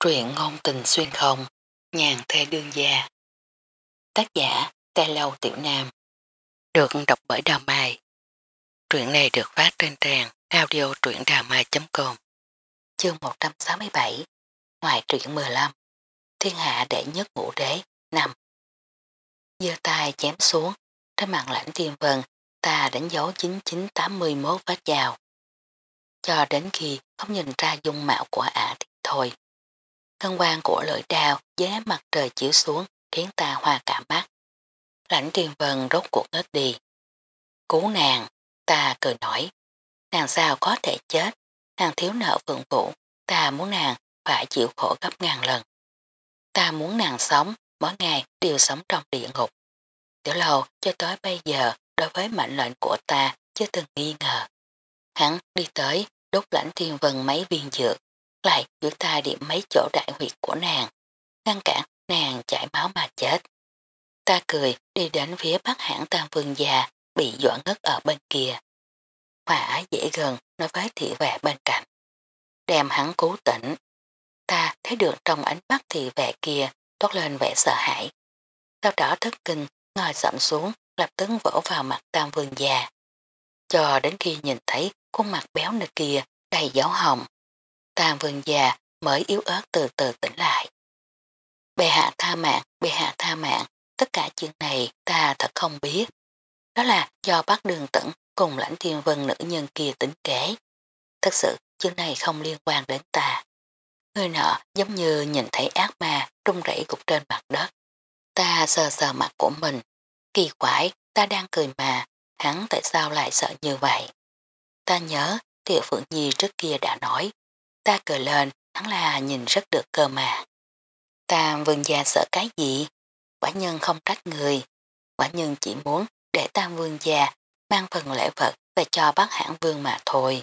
Truyện ngôn tình xuyên không, nhàn thê đương gia. Tác giả, Tê Lâu Tiểu Nam. Được đọc bởi Đào Mai. Truyện này được phát trên trang audio truyệnđàmai.com Chương 167 Ngoài truyện 15 Thiên hạ đệ nhất ngũ đế 5 Dơ tay chém xuống trên mặt lãnh thiên vân ta đánh dấu 9981 vết dao. Cho đến khi không nhìn ra dung mạo của ả thì thôi thân quang của lưỡi đào dưới mặt trời chiếu xuống khiến ta hoa cả mắt. Lãnh truyền vân rốt cuộc ngất đi. Cứu nàng, ta cười nổi. Nàng sao có thể chết, nàng thiếu nợ phượng vũ, ta muốn nàng phải chịu khổ gấp ngàn lần. Ta muốn nàng sống, mỗi ngày đều sống trong địa ngục. Tiểu lâu cho tới bây giờ đối với mệnh lệnh của ta chưa từng nghi ngờ. Hắn đi tới đốt lãnh thiên vân mấy viên dược, lại giữ tay điểm mấy chỗ đại huyệt của nàng, ngăn cản nàng chảy máu mà chết. Ta cười đi đến phía bác hãng tam vương già bị dọa ngất ở bên kia. Hòa ái dễ gần nói với thị vệ bên cạnh. Đem hắn cứu tỉnh. Ta thấy được trong ánh mắt thị vệ kia toát lên vẻ sợ hãi. Sau đó thất kinh ngồi sậm xuống lập tức vỗ vào mặt tam vương già. Cho đến khi nhìn thấy khuôn mặt béo nơi kia đầy dấu hồng Tam vườn già mới yếu ớt từ từ tỉnh lại. Bệ hạ tha mạng, bệ hạ tha mạng, tất cả chuyện này ta thật không biết. Đó là do bác đường tẩn cùng lãnh thiên vân nữ nhân kia tính kế. Thật sự chuyện này không liên quan đến ta. Người nọ giống như nhìn thấy ác ma trung rẩy cục trên mặt đất. Ta sờ sờ mặt của mình. Kỳ quái, ta đang cười mà, hắn tại sao lại sợ như vậy? Ta nhớ, Tiểu Phượng Nhi trước kia đã nói, Ta cười lên, hắn là nhìn rất được cơ mà. Tam vương gia sợ cái gì? Quả nhân không trách người. Quả nhân chỉ muốn để tam vương gia mang phần lễ vật về cho bác hãng vương mà thôi.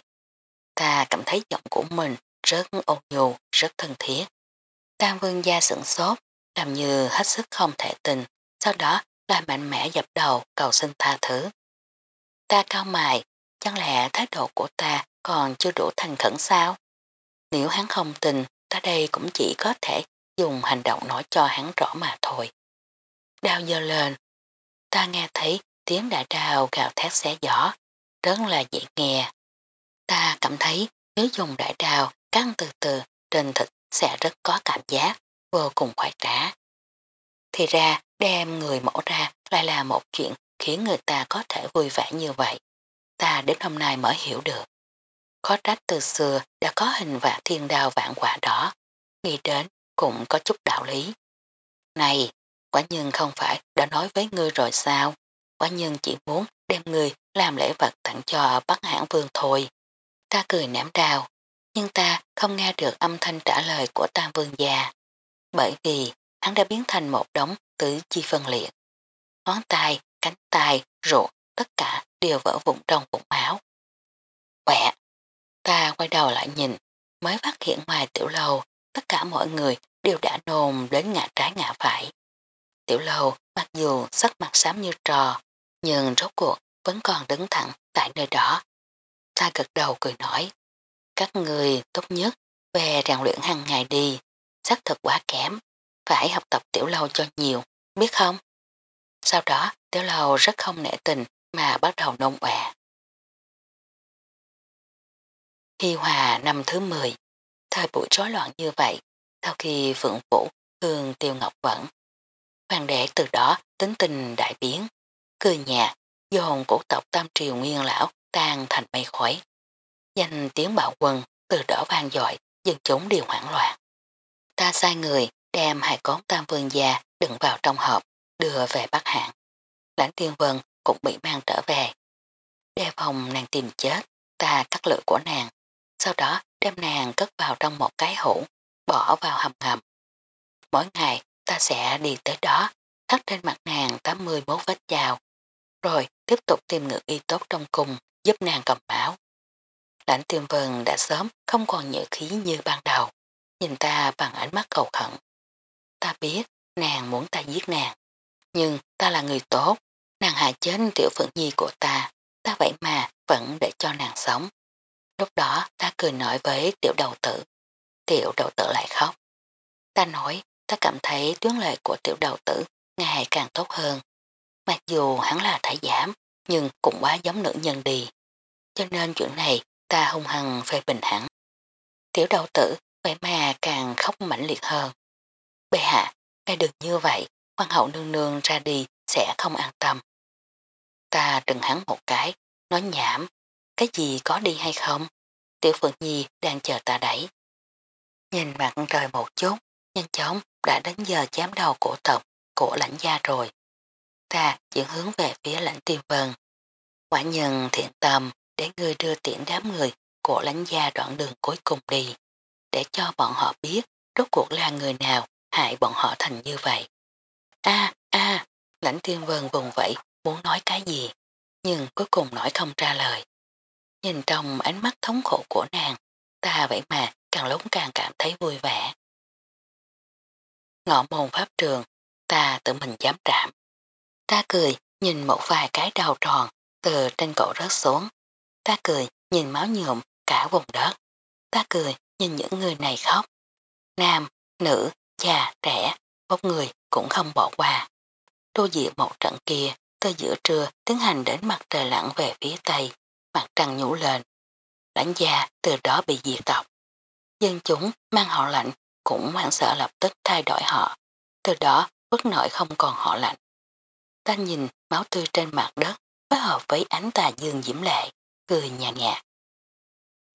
Ta cảm thấy giọng của mình rất ôn nhu, rất thân thiết. Tam vương gia sửng sốt, làm như hết sức không thể tình, sau đó lại mạnh mẽ dập đầu cầu xin tha thứ. Ta cao mài, chẳng lẽ thái độ của ta còn chưa đủ thành khẩn sao? Nếu hắn không tin, ta đây cũng chỉ có thể dùng hành động nói cho hắn rõ mà thôi. Đao dơ lên, ta nghe thấy tiếng đại đào gào thét xé gió, rất là dễ nghe. Ta cảm thấy nếu dùng đại đào căng từ từ trên thịt sẽ rất có cảm giác, vô cùng khoái trá. Thì ra đem người mẫu ra lại là một chuyện khiến người ta có thể vui vẻ như vậy. Ta đến hôm nay mới hiểu được. Khó trách từ xưa đã có hình vạn thiên đào vạn quả đó, nghĩ đến cũng có chút đạo lý. Này, quả nhân không phải đã nói với ngươi rồi sao? Quả nhân chỉ muốn đem ngươi làm lễ vật tặng cho bác hãng vương thôi. Ta cười ném đào, nhưng ta không nghe được âm thanh trả lời của tam vương già. Bởi vì hắn đã biến thành một đống tứ chi phân liệt. Ngón tay, cánh tay, ruột, tất cả đều vỡ vụn trong vụn máu. Quẹ, Ta quay đầu lại nhìn, mới phát hiện ngoài tiểu lầu, tất cả mọi người đều đã nôn đến ngã trái ngã phải. Tiểu lầu mặc dù sắc mặt xám như trò, nhưng rốt cuộc vẫn còn đứng thẳng tại nơi đó. Ta gật đầu cười nói, các người tốt nhất về rèn luyện hàng ngày đi, xác thực quá kém, phải học tập tiểu lâu cho nhiều, biết không? Sau đó tiểu lâu rất không nể tình mà bắt đầu nôn ọe. Hi hòa năm thứ 10, thời buổi rối loạn như vậy, sau khi phượng vũ hương tiêu ngọc vẫn. Hoàng đệ từ đó tính tình đại biến, cười nhạt, dồn cổ tộc tam triều nguyên lão tan thành mây khói. Danh tiếng bạo quân từ đó vang dội, dân chúng đều hoảng loạn. Ta sai người đem hai cón tam vương gia đựng vào trong hộp, đưa về Bắc Hạng. Lãnh tiên vân cũng bị mang trở về. Đe phòng nàng tìm chết, ta cắt lưỡi của nàng, sau đó đem nàng cất vào trong một cái hũ, bỏ vào hầm ngầm. Mỗi ngày ta sẽ đi tới đó, thắt trên mặt nàng 81 vết chào, rồi tiếp tục tìm ngược y tốt trong cùng giúp nàng cầm máu. Lãnh tiêm vân đã sớm không còn nhựa khí như ban đầu, nhìn ta bằng ánh mắt cầu khẩn. Ta biết nàng muốn ta giết nàng, nhưng ta là người tốt, nàng hại chết tiểu phượng nhi của ta, ta vậy mà vẫn để cho nàng sống. Lúc đó ta cười nói với tiểu đầu tử. Tiểu đầu tử lại khóc. Ta nói, ta cảm thấy tuyến lời của tiểu đầu tử ngày càng tốt hơn. Mặc dù hắn là thái giảm, nhưng cũng quá giống nữ nhân đi. Cho nên chuyện này ta hung hăng phê bình hẳn. Tiểu đầu tử vậy mà càng khóc mãnh liệt hơn. Bệ hạ, nghe được như vậy, hoàng hậu nương nương ra đi sẽ không an tâm. Ta trừng hắn một cái, nói nhảm, cái gì có đi hay không? Tiểu Phượng Nhi đang chờ ta đẩy. Nhìn mặt trời một chút, nhanh chóng đã đến giờ chém đầu cổ tộc, cổ lãnh gia rồi. Ta chuyển hướng về phía lãnh tiên vân. Quả nhân thiện tâm để người đưa tiễn đám người cổ lãnh gia đoạn đường cuối cùng đi, để cho bọn họ biết rốt cuộc là người nào hại bọn họ thành như vậy. A a lãnh tiên vân vùng vẫy muốn nói cái gì, nhưng cuối cùng nói không ra lời. Nhìn trong ánh mắt thống khổ của nàng, ta vậy mà càng lúc càng cảm thấy vui vẻ. Ngọ môn pháp trường, ta tự mình dám trạm. Ta cười, nhìn một vài cái đầu tròn từ trên cổ rớt xuống. Ta cười, nhìn máu nhuộm cả vùng đất. Ta cười, nhìn những người này khóc. Nam, nữ, già, trẻ, bốc người cũng không bỏ qua. Đô diệu một trận kia, từ giữa trưa tiến hành đến mặt trời lặn về phía tây, mặt trăng nhũ lên. Lãnh gia từ đó bị diệt tộc. Dân chúng mang họ lạnh cũng hoảng sợ lập tức thay đổi họ. Từ đó bất nội không còn họ lạnh. Ta nhìn máu tươi trên mặt đất phối hợp với ánh tà dương diễm lệ, cười nhạt nhạt.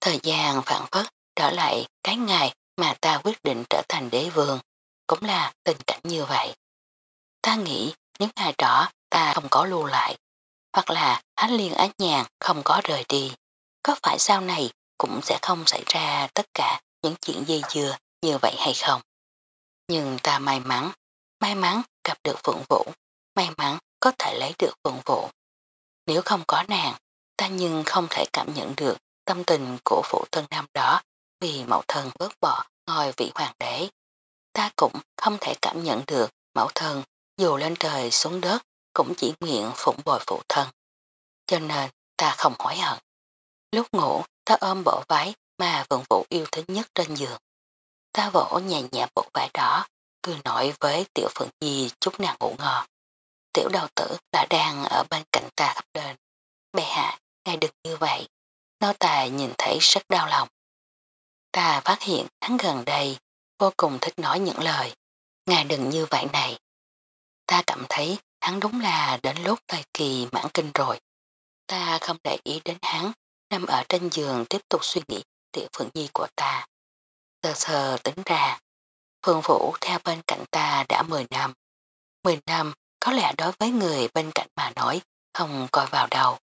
Thời gian phản phất trở lại cái ngày mà ta quyết định trở thành đế vương, cũng là tình cảnh như vậy. Ta nghĩ những ngày đó ta không có lưu lại, hoặc là ánh liên ánh nhàn không có rời đi. Có phải sau này cũng sẽ không xảy ra tất cả những chuyện dây dưa như vậy hay không? Nhưng ta may mắn, may mắn gặp được Phượng Vũ, may mắn có thể lấy được Phượng Vũ. Nếu không có nàng, ta nhưng không thể cảm nhận được tâm tình của phụ thân nam đó vì mẫu thân vớt bỏ ngôi vị hoàng đế. Ta cũng không thể cảm nhận được mẫu thân dù lên trời xuống đất cũng chỉ nguyện phụng bồi phụ thân. Cho nên ta không hối hận. Lúc ngủ ta ôm bộ váy mà vượng vũ yêu thích nhất trên giường. Ta vỗ nhẹ nhẹ bộ váy đó, cười nói với tiểu phượng nhi chúc nàng ngủ ngon. Tiểu đầu tử đã đang ở bên cạnh ta khắp đền. Bệ hạ, ngài đừng như vậy. Nó tài nhìn thấy rất đau lòng. Ta phát hiện hắn gần đây vô cùng thích nói những lời. Ngài đừng như vậy này. Ta cảm thấy hắn đúng là đến lúc thời kỳ mãn kinh rồi. Ta không để ý đến hắn, nằm ở trên giường tiếp tục suy nghĩ tiểu phượng nhi của ta. Sờ sờ tính ra, phượng Vũ theo bên cạnh ta đã 10 năm. 10 năm có lẽ đối với người bên cạnh mà nói không coi vào đầu.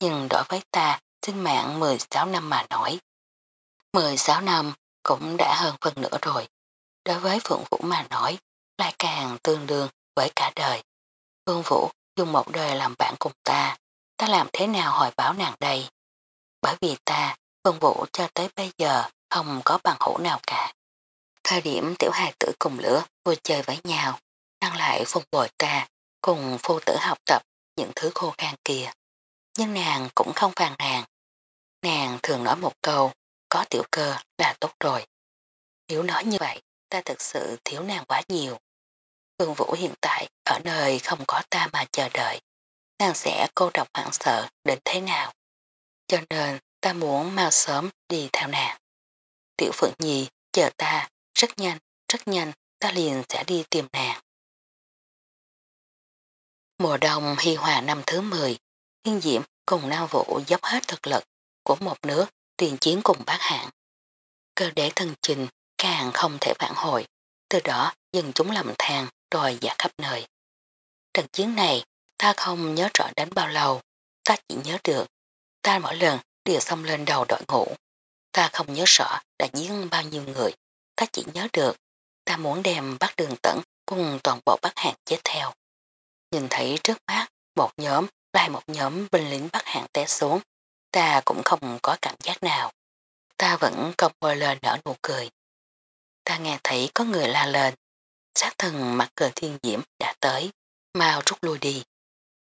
Nhưng đối với ta sinh mạng 16 năm mà nói. 16 năm cũng đã hơn phần nữa rồi. Đối với Phượng Vũ mà nói lại càng tương đương với cả đời. Phương Vũ dùng một đời làm bạn cùng ta. Ta làm thế nào hồi báo nàng đây? Bởi vì ta, Phương Vũ cho tới bây giờ không có bằng hữu nào cả. Thời điểm tiểu hài tử cùng lửa vui chơi với nhau, đang lại phục bồi ta cùng phu tử học tập những thứ khô khan kia. Nhưng nàng cũng không phàn nàn. Nàng thường nói một câu, có tiểu cơ là tốt rồi. Nếu nói như vậy, ta thực sự thiếu nàng quá nhiều. Phương Vũ hiện tại ở nơi không có ta mà chờ đợi. Nàng sẽ cô độc hoảng sợ đến thế nào. Cho nên ta muốn mau sớm đi theo nàng. Tiểu Phượng Nhi chờ ta rất nhanh, rất nhanh ta liền sẽ đi tìm nàng. Mùa đông hy hòa năm thứ 10, Thiên Diệm cùng Nam Vũ dốc hết thực lực của một nước tiền chiến cùng bác hạng. Cơ đế thân trình càng không thể phản hồi, từ đó dân chúng lầm than rồi giả khắp nơi. Trận chiến này ta không nhớ rõ đến bao lâu, ta chỉ nhớ được, ta mỗi lần đều xông lên đầu đội ngũ. Ta không nhớ rõ đã giết bao nhiêu người, ta chỉ nhớ được, ta muốn đem bắt đường tẩn cùng toàn bộ bắt hạng chết theo. Nhìn thấy trước mắt một nhóm lại một nhóm binh lính bắt hạng té xuống, ta cũng không có cảm giác nào. Ta vẫn cong bôi lên nở nụ cười. Ta nghe thấy có người la lên, sát thần mặt cờ thiên diễm đã tới, mau rút lui đi.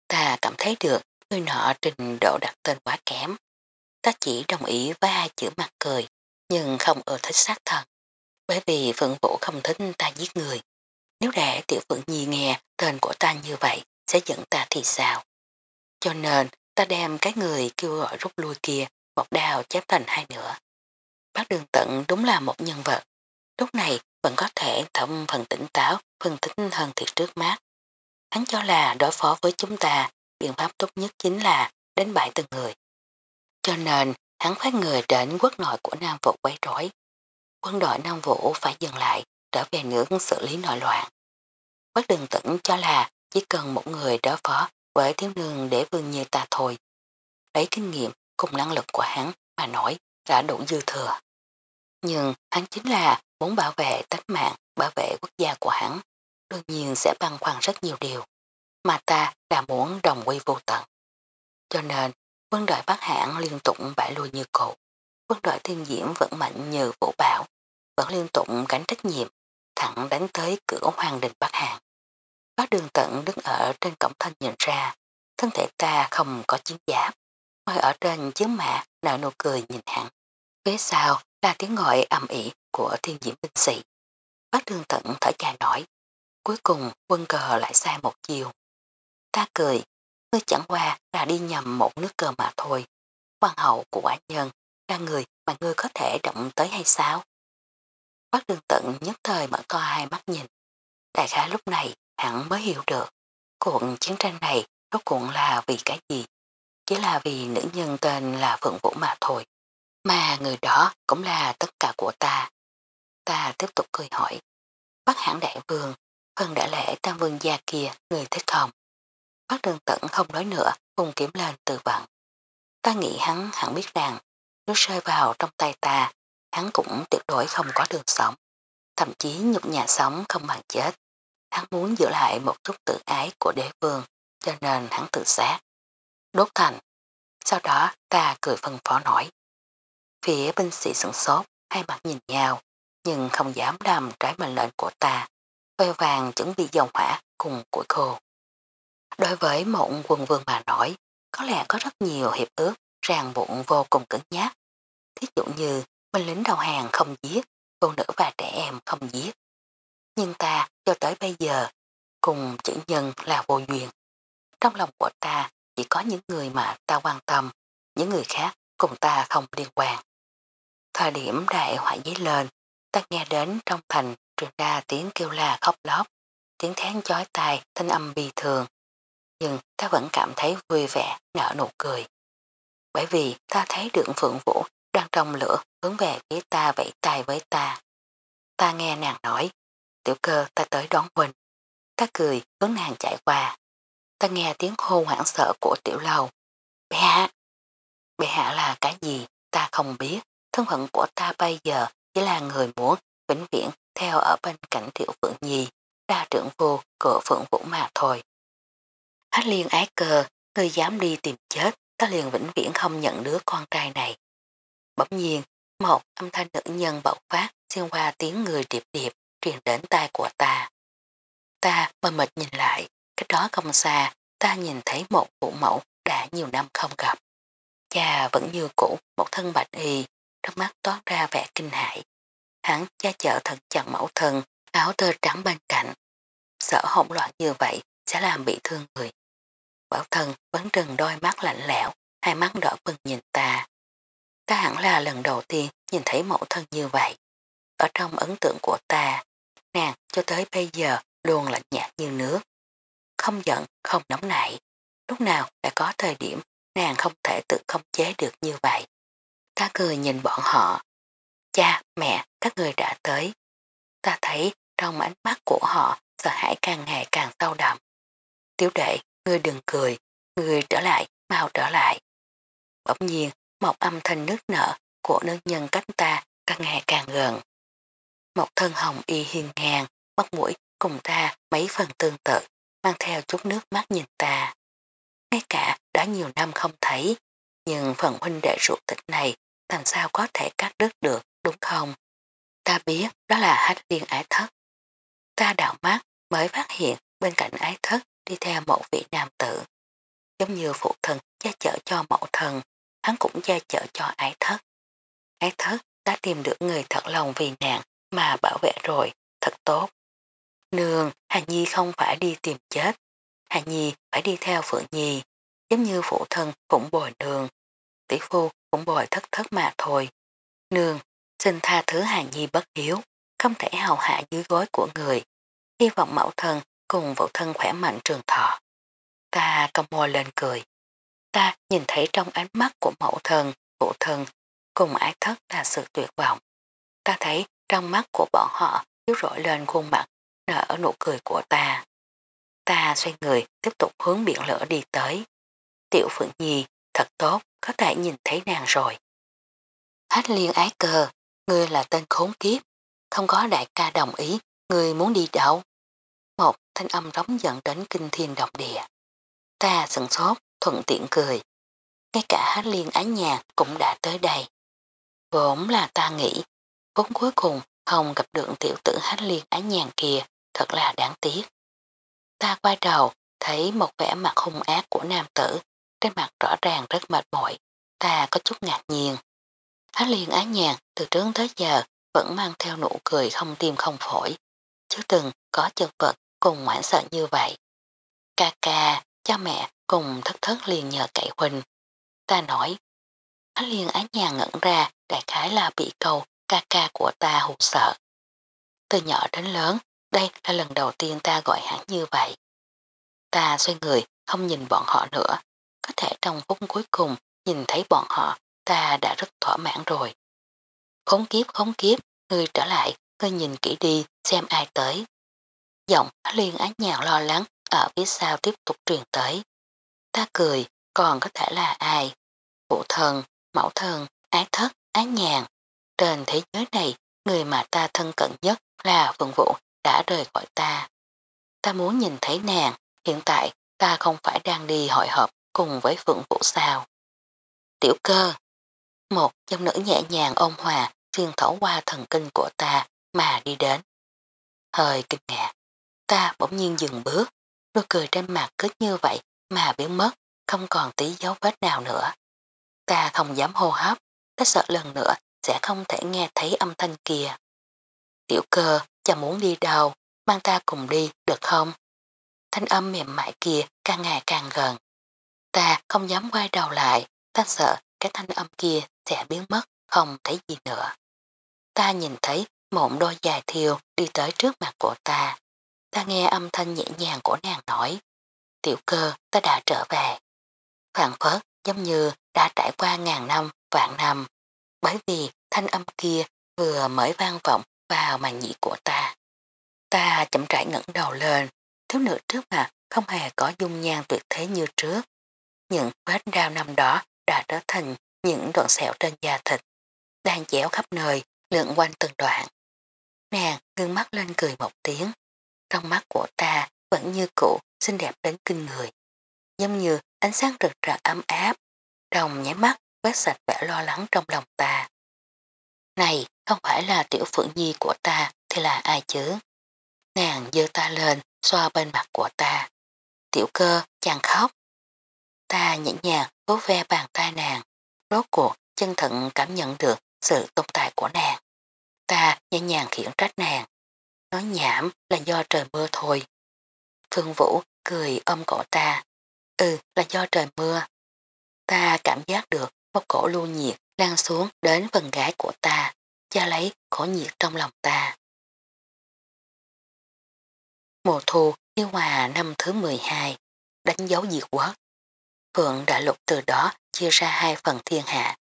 Ta cảm thấy được người nọ trình độ đặt tên quá kém. Ta chỉ đồng ý với hai chữ mặt cười, nhưng không ưa thích sát thần. Bởi vì Phượng Vũ không thích ta giết người. Nếu để Tiểu Phượng Nhi nghe tên của ta như vậy sẽ giận ta thì sao? Cho nên ta đem cái người kêu gọi rút lui kia một đào chép thành hai nửa. Bác đường tận đúng là một nhân vật. Lúc này vẫn có thể thẩm phần tỉnh táo phân tích hơn thiệt trước mắt. Hắn cho là đối phó với chúng ta, biện pháp tốt nhất chính là đánh bại từng người. Cho nên, hắn phát người đến quốc nội của Nam Vũ quấy rối. Quân đội Nam Vũ phải dừng lại, trở về nước xử lý nội loạn. Bác đường tận cho là chỉ cần một người đối phó với thiếu nương để vương như ta thôi. Lấy kinh nghiệm cùng năng lực của hắn mà nói đã đủ dư thừa. Nhưng hắn chính là muốn bảo vệ tánh mạng, bảo vệ quốc gia của hắn. Đương nhiên sẽ băng khoăn rất nhiều điều. Mà ta là muốn đồng quy vô tận. Cho nên, quân đội Bắc Hãng liên tục bại lui như cột. Quân đội thiên diễm vẫn mạnh như vũ bảo, vẫn liên tục gánh trách nhiệm, thẳng đánh tới cửa hoàng đình Bắc Hãng. Bác đường tận đứng ở trên cổng thân nhìn ra, thân thể ta không có chiến giáp, ngồi ở trên chiếu mạ nở nụ cười nhìn hắn. Phía sau là tiếng gọi âm ỉ của thiên diễm binh sĩ. Bác đường tận thở dài nói, cuối cùng quân cờ lại sai một chiều. Ta cười, ngươi chẳng qua là đi nhầm một nước cờ mà thôi. Hoàng hậu của quả nhân là người mà ngươi có thể động tới hay sao? Bác đường tận nhất thời mở to hai mắt nhìn. Đại khá lúc này hắn mới hiểu được cuộc chiến tranh này rốt cuộc là vì cái gì? Chỉ là vì nữ nhân tên là Phượng Vũ mà thôi. Mà người đó cũng là tất cả của ta. Ta tiếp tục cười hỏi. Bác hãng đại vương, phần đã lễ tam vương gia kia, người thích không? Bác đường tận không nói nữa, cùng kiếm lên từ vận. Ta nghĩ hắn hẳn biết rằng, nếu rơi vào trong tay ta, hắn cũng tuyệt đối không có đường sống. Thậm chí nhục nhà sống không bằng chết. Hắn muốn giữ lại một chút tự ái của đế vương, cho nên hắn tự sát. Đốt thành. Sau đó ta cười phân phó nổi. Phía binh sĩ sửng sốt, hai mặt nhìn nhau, nhưng không dám làm trái mệnh lệnh của ta. Vơi vàng chuẩn bị dòng hỏa cùng của khô. Đối với một quân vương mà nói, có lẽ có rất nhiều hiệp ước ràng bụng vô cùng cứng nhát. Thí dụ như binh lính đầu hàng không giết, phụ nữ và trẻ em không giết. Nhưng ta cho tới bây giờ cùng chữ nhân là vô duyên. Trong lòng của ta chỉ có những người mà ta quan tâm, những người khác cùng ta không liên quan. Thời điểm đại họa giấy lên, ta nghe đến trong thành truyền ra tiếng kêu la khóc lóc, tiếng thán chói tai, thanh âm bi thường. Nhưng ta vẫn cảm thấy vui vẻ, nở nụ cười. Bởi vì ta thấy được Phượng Vũ đang trong lửa hướng về phía ta vẫy tay với ta. Ta nghe nàng nói, tiểu cơ ta tới đón huynh. Ta cười hướng nàng chạy qua. Ta nghe tiếng hô hoảng sợ của tiểu lâu. Bệ hạ! Bệ hạ là cái gì? Ta không biết. Thân phận của ta bây giờ chỉ là người muốn vĩnh viễn theo ở bên cạnh tiểu phượng nhi, đa trưởng vô của phượng vũ mà thôi. Hát liên ái cơ, người dám đi tìm chết, ta liền vĩnh viễn không nhận đứa con trai này. Bỗng nhiên, một âm thanh nữ nhân bạo phát xuyên qua tiếng người điệp điệp truyền đến tai của ta. Ta mơ mệt nhìn lại, cách đó không xa, ta nhìn thấy một phụ mẫu đã nhiều năm không gặp. Cha vẫn như cũ, một thân bạch y, trong mắt toát ra vẻ kinh hại. Hắn cha chở thật chặn mẫu thân, áo tơ trắng bên cạnh. Sợ hỗn loạn như vậy sẽ làm bị thương người. Bảo thân vẫn trừng đôi mắt lạnh lẽo, hai mắt đỏ bừng nhìn ta. Ta hẳn là lần đầu tiên nhìn thấy mẫu thân như vậy. Ở trong ấn tượng của ta, nàng cho tới bây giờ luôn lạnh nhạt như nước. Không giận, không nóng nảy. Lúc nào đã có thời điểm nàng không thể tự không chế được như vậy. Ta cười nhìn bọn họ. Cha, mẹ, các người đã tới. Ta thấy trong ánh mắt của họ sợ hãi càng ngày càng sâu đậm. Tiểu đệ, ngươi đừng cười, ngươi trở lại, mau trở lại. Bỗng nhiên, một âm thanh nước nở của nữ nhân cách ta càng ngày càng gần. Một thân hồng y hiên ngang, mắt mũi cùng ta mấy phần tương tự, mang theo chút nước mắt nhìn ta. Ngay cả đã nhiều năm không thấy, nhưng phần huynh đệ ruột tịch này làm sao có thể cắt đứt được, đúng không? Ta biết đó là hát liên ái thất. Ta đảo mắt mới phát hiện bên cạnh ái thất đi theo một vị nam tử. Giống như phụ thần gia chở cho mẫu thần, hắn cũng gia chở cho ái thất. Ái thất đã tìm được người thật lòng vì nàng mà bảo vệ rồi, thật tốt. Nương, Hà Nhi không phải đi tìm chết. Hà Nhi phải đi theo Phượng Nhi, giống như phụ thân cũng bồi nương. Tỷ phu cũng bồi thất thất mà thôi. Nương, xin tha thứ Hà Nhi bất hiếu, không thể hầu hạ dưới gối của người. Hy vọng mẫu thân cùng vũ thân khỏe mạnh trường thọ. Ta cầm môi lên cười. Ta nhìn thấy trong ánh mắt của mẫu thân, vũ thân cùng ái thất là sự tuyệt vọng. Ta thấy trong mắt của bọn họ chiếu rọi lên khuôn mặt nở nụ cười của ta. Ta xoay người tiếp tục hướng biển lửa đi tới. Tiểu Phượng Nhi thật tốt có thể nhìn thấy nàng rồi. Hát liên ái cơ, ngươi là tên khốn kiếp, không có đại ca đồng ý, ngươi muốn đi đâu? Một thanh âm rống dẫn đến kinh thiên động địa. Ta sừng sốt, thuận tiện cười. Ngay cả hát liên ái nhà cũng đã tới đây. Vốn là ta nghĩ, vốn cuối cùng không gặp được tiểu tử hát liên ái nhàn kia, thật là đáng tiếc. Ta quay đầu, thấy một vẻ mặt hung ác của nam tử, trên mặt rõ ràng rất mệt mỏi, ta có chút ngạc nhiên. Hát liên ái nhàn từ trước tới giờ vẫn mang theo nụ cười không tim không phổi, chứ từng có chân vật cùng ngoãn sợ như vậy. Ca ca, cha mẹ cùng thất thất liền nhờ cậy huynh. Ta nói, Hát liên ái nhàn ngẩn ra đại khái là bị câu ca ca của ta hụt sợ. Từ nhỏ đến lớn, đây là lần đầu tiên ta gọi hắn như vậy. Ta xoay người, không nhìn bọn họ nữa. Có thể trong phút cuối cùng nhìn thấy bọn họ, ta đã rất thỏa mãn rồi. Khốn kiếp, khốn kiếp, ngươi trở lại, ngươi nhìn kỹ đi, xem ai tới. Giọng liên ái nhàn lo lắng, ở phía sau tiếp tục truyền tới. Ta cười, còn có thể là ai? Phụ thần mẫu thần ái thất, ái nhàn. Trên thế giới này, người mà ta thân cận nhất là Phượng Vũ đã rời khỏi ta. Ta muốn nhìn thấy nàng, hiện tại ta không phải đang đi hội họp cùng với Phượng Vũ sao. Tiểu cơ, một trong nữ nhẹ nhàng ôn hòa xuyên thấu qua thần kinh của ta mà đi đến. Hơi kinh ngạc, ta bỗng nhiên dừng bước, nụ cười trên mặt cứ như vậy mà biến mất, không còn tí dấu vết nào nữa. Ta không dám hô hấp, ta sợ lần nữa sẽ không thể nghe thấy âm thanh kia. Tiểu cơ, chàng muốn đi đâu, mang ta cùng đi, được không? Thanh âm mềm mại kia càng ngày càng gần. Ta không dám quay đầu lại, ta sợ cái thanh âm kia sẽ biến mất, không thấy gì nữa. Ta nhìn thấy một đôi dài thiêu đi tới trước mặt của ta. Ta nghe âm thanh nhẹ nhàng của nàng nói. Tiểu cơ, ta đã trở về. Phản phớt giống như đã trải qua ngàn năm, vạn năm. Bởi vì thanh âm kia vừa mới vang vọng vào màn nhị của ta. Ta chậm rãi ngẩng đầu lên, thiếu nữ trước mặt không hề có dung nhan tuyệt thế như trước. Những vết đau năm đó đã trở thành những đoạn sẹo trên da thịt, đang chéo khắp nơi, lượn quanh từng đoạn. Nàng ngưng mắt lên cười một tiếng, trong mắt của ta vẫn như cũ xinh đẹp đến kinh người. Giống như ánh sáng rực rỡ ấm áp, đồng nháy mắt quét sạch vẻ lo lắng trong lòng ta. Này, không phải là tiểu phượng nhi của ta thì là ai chứ? Nàng dơ ta lên, xoa bên mặt của ta. Tiểu cơ, chàng khóc. Ta nhẹ nhàng vỗ ve bàn tay nàng, rốt cuộc chân thận cảm nhận được sự tồn tại của nàng. Ta nhẹ nhàng khiển trách nàng. Nói nhảm là do trời mưa thôi. Phương Vũ cười ôm cổ ta. Ừ, là do trời mưa. Ta cảm giác được một cổ lưu nhiệt lan xuống đến phần gái của ta, cho lấy cổ nhiệt trong lòng ta. Mùa thu yêu hòa năm thứ 12, đánh dấu diệt quốc. Phượng đã lục từ đó chia ra hai phần thiên hạ.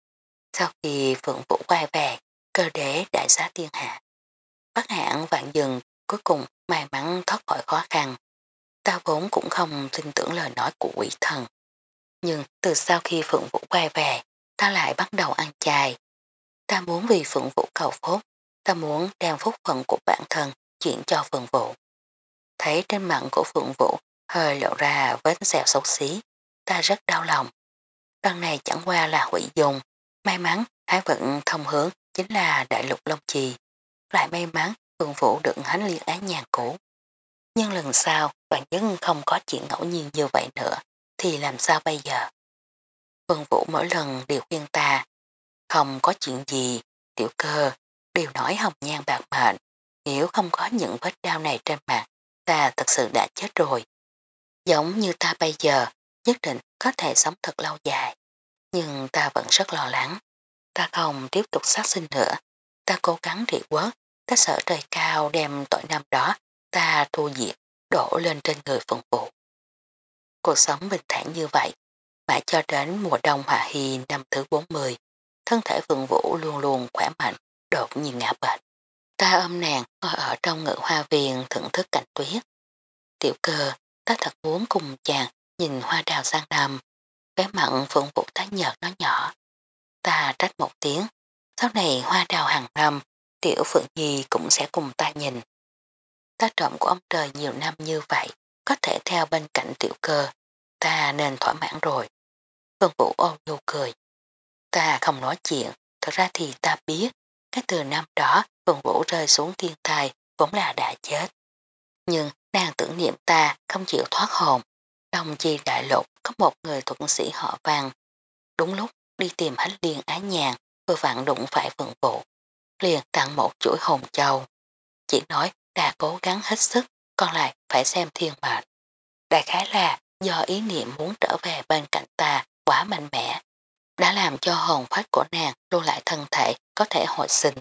Sau khi Phượng Vũ quay về, cơ đế đại giá thiên hạ. Bắc hãng vạn dừng cuối cùng may mắn thoát khỏi khó khăn. Ta vốn cũng không tin tưởng lời nói của quỷ thần. Nhưng từ sau khi Phượng Vũ quay về, ta lại bắt đầu ăn chay. Ta muốn vì Phượng Vũ cầu phúc, ta muốn đem phúc phận của bản thân chuyển cho Phượng Vũ. Thấy trên mặt của Phượng Vũ hơi lộ ra vết xẹo xấu xí, ta rất đau lòng. Lần này chẳng qua là hủy dùng, may mắn Thái vận thông hướng chính là đại lục Long Trì. Lại may mắn Phương Vũ được hánh liên án nhà cũ. Nhưng lần sau bạn nhất không có chuyện ngẫu nhiên như vậy nữa thì làm sao bây giờ? Phương Vũ mỗi lần đều khuyên ta không có chuyện gì, tiểu cơ, đều nói hồng nhan bạc mệnh, nếu không có những vết đau này trên mặt, ta thật sự đã chết rồi. Giống như ta bây giờ, nhất định có thể sống thật lâu dài, nhưng ta vẫn rất lo lắng. Ta không tiếp tục sát sinh nữa, ta cố gắng trị quốc, ta sợ trời cao đem tội năm đó, ta thu diệt, đổ lên trên người phận vụ. Cuộc sống bình thản như vậy, mãi cho đến mùa đông hạ hy năm thứ 40, thân thể phượng vũ luôn luôn khỏe mạnh, đột nhiên ngã bệnh. Ta ôm nàng ngồi ở trong ngự hoa viên thưởng thức cảnh tuyết. Tiểu cơ, ta thật muốn cùng chàng nhìn hoa đào sang năm, cái mặn phượng vũ tái nhợt nó nhỏ. Ta trách một tiếng, sau này hoa đào hàng năm, tiểu phượng nhi cũng sẽ cùng ta nhìn. Ta trộm của ông trời nhiều năm như vậy, có thể theo bên cạnh tiểu cơ, ta nên thỏa mãn rồi. Phương Vũ ôm nhu cười. Ta không nói chuyện, thật ra thì ta biết, cái từ năm đó Phương Vũ rơi xuống thiên tai vốn là đã chết. Nhưng nàng tưởng niệm ta không chịu thoát hồn. Trong chi đại lục có một người thuận sĩ họ vàng. Đúng lúc đi tìm hách liên ái nhàn vừa vặn đụng phải phượng Vũ. Liền tặng một chuỗi hồn châu. Chỉ nói đã cố gắng hết sức, còn lại phải xem thiên mệnh. Đại khái là do ý niệm muốn trở về bên cạnh ta quá mạnh mẽ, đã làm cho hồn phách của nàng lưu lại thân thể có thể hồi sinh.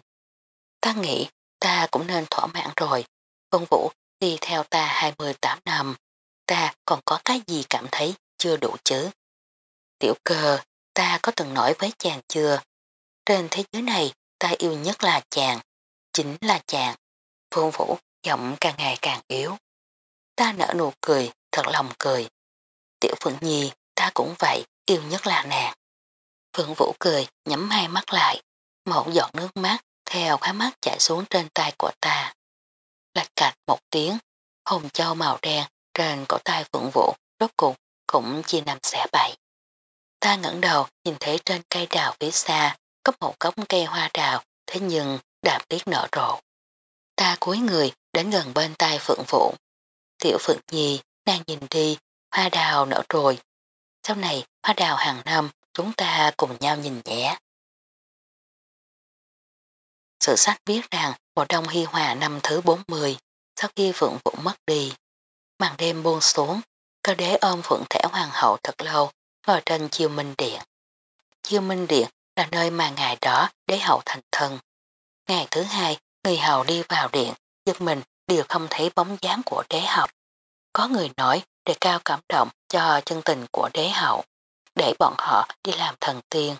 Ta nghĩ ta cũng nên thỏa mãn rồi, Vân Vũ đi theo ta 28 năm, ta còn có cái gì cảm thấy chưa đủ chứ. Tiểu cơ, ta có từng nói với chàng chưa? Trên thế giới này ta yêu nhất là chàng, chính là chàng. Phương Vũ giọng càng ngày càng yếu. Ta nở nụ cười, thật lòng cười. Tiểu Phượng Nhi, ta cũng vậy, yêu nhất là nàng. Phượng Vũ cười, nhắm hai mắt lại, một giọt nước mắt theo khóa mắt chạy xuống trên tay của ta. Lạch cạch một tiếng, hồng châu màu đen trên cổ tay Phượng Vũ rốt cuộc cũng chia năm xẻ bảy. Ta ngẩng đầu nhìn thấy trên cây đào phía xa có một gốc cây hoa đào thế nhưng đạp tiết nở rộ. Ta cúi người đến gần bên tay Phượng Vũ. Tiểu Phượng Nhi, nàng nhìn đi, hoa đào nở rồi. Sau này hoa đào hàng năm chúng ta cùng nhau nhìn nhé. Sự sách viết rằng mùa đông hy hòa năm thứ 40, sau khi Phượng Vũ mất đi. Màn đêm buông xuống, cơ đế ôm Phượng Thể Hoàng hậu thật lâu, ngồi trên chiêu minh điện. Chiêu minh điện là nơi mà ngày đó đế hậu thành thân. Ngày thứ hai, người hầu đi vào điện, giật mình đều không thấy bóng dáng của đế hậu. Có người nói để cao cảm động cho chân tình của đế hậu, để bọn họ đi làm thần tiên.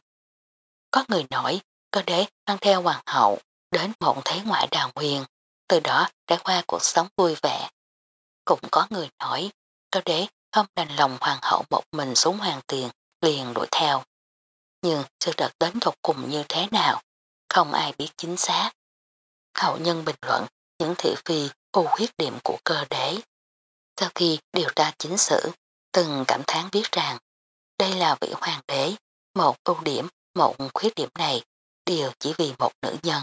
Có người nói cơ đế mang theo hoàng hậu đến một thế ngoại đào huyền, từ đó đã qua cuộc sống vui vẻ. Cũng có người nói cơ đế không đành lòng hoàng hậu một mình xuống hoàng tiền liền đuổi theo. Nhưng sự thật đến thuộc cùng như thế nào, không ai biết chính xác. Hậu nhân bình luận những thị phi ưu khuyết điểm của cơ đế. Sau khi điều tra chính sử, từng cảm thán biết rằng đây là vị hoàng đế, một ưu điểm, một khuyết điểm này đều chỉ vì một nữ nhân.